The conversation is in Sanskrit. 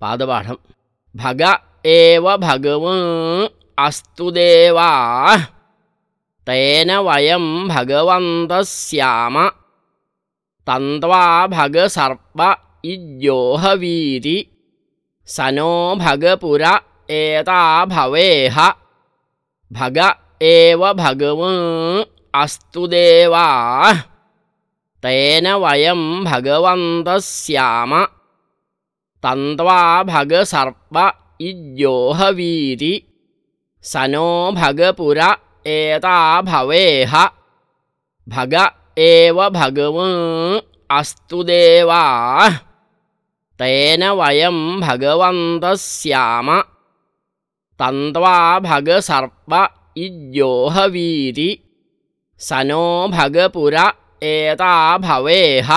पादपाठं भग एव भगवन् अस्तु देवा तेन वयं भगवन्तः स्याम तन्त्वा भगसर्प इज्योहवीति स नो भगपुर एता भवेह भग एव भगवन् अस्तु देवा तेन वयं भगवन्तः स्याम तन्त्वा भगसर्प इज्योहवीति स नो भगपुर एता भवेह भग एव भगवन् अस्तु देवा तेन वयं भगवन्तः स्याम तन्त्वा भगसर्प इज्योहवीति स नो भगपुर एता भवेह